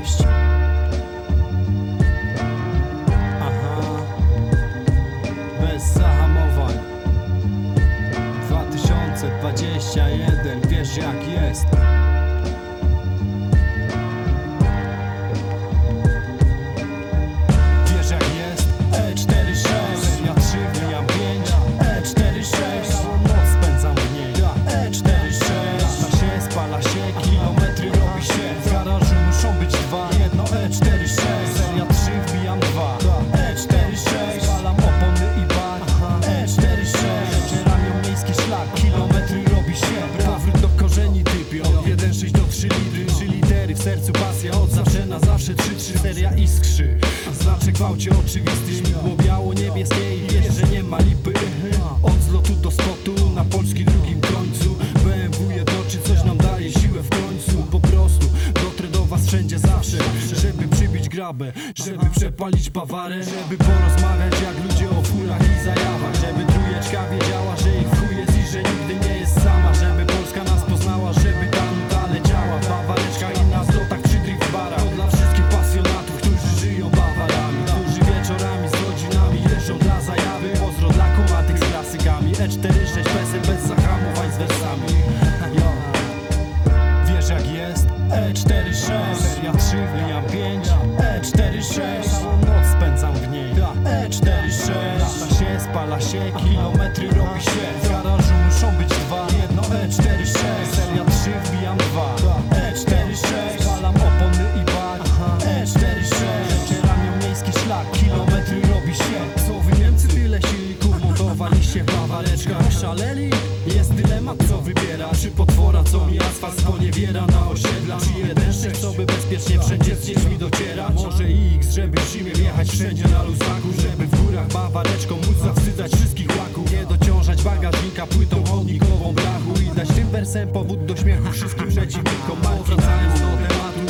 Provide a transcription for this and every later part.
Cześć. Aha. Bez zahamowań. 2021, wiesz jak jest. Na zawsze 3-3 Seria iskrzy. Znaczek w aucie oczywisty Śmigło biało-niebieskie i wiesz, że nie ma lipy. Od zlotu do spotu Na polski drugim końcu. BMW jednoczy coś nam daje siłę w końcu. Po prostu dotrę do was wszędzie zawsze Żeby przybić grabę Żeby przepalić bawarę Żeby porozmawiać jak ludzie o furach i zajawach Żeby trójeczka wiedziała, że E46 PESEL bez zahamowań z wersami. Yo. Wiesz jak jest? E46 Seria 3 wbijam 5 E46 Całą noc spędzam w niej. E46 Lata się, spala się, kilometry robi się Jest dylemat co wybiera. Czy potwora co mi asfalt sponiewiera. Na osiedla Czy jeden szef co by bezpiecznie wszędzie z dziećmi dociera. Może i X, żeby zimie wjechać wszędzie na luzaku Żeby w górach bawareczką móc zawstydzać wszystkich łaków. Nie dociążać bagażnika płytą chodnikową brachu I dać tym wersem powód do śmiechu wszystkim przeciwnikom. Marki Wracając do tematu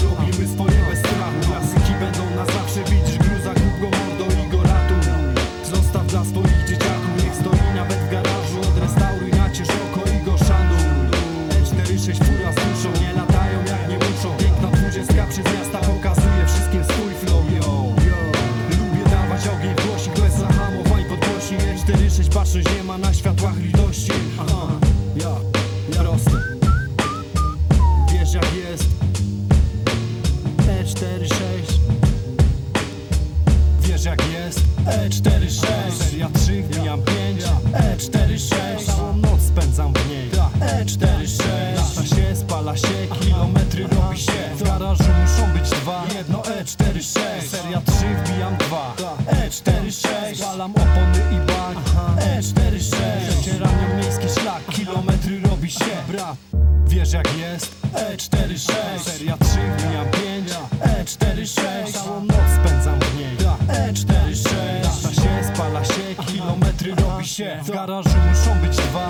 E46 Seria 3 wbijam 5 E46 Całą noc spędzam w niej. E46 Lata się, spala się, kilometry robi się. W garażu muszą być dwa. Jedno E46 Seria 3 wbijam 2 E46 Spalam opony i bak E46 Przecieraniam miejski szlak. Kilometry robi się. Brat Wiesz jak jest? E46 Seria 3 wbijam 5 E46 Całą noc spędzam w niej. E46 Lata się, spala się, kilometry robi się. W garażu muszą być dwa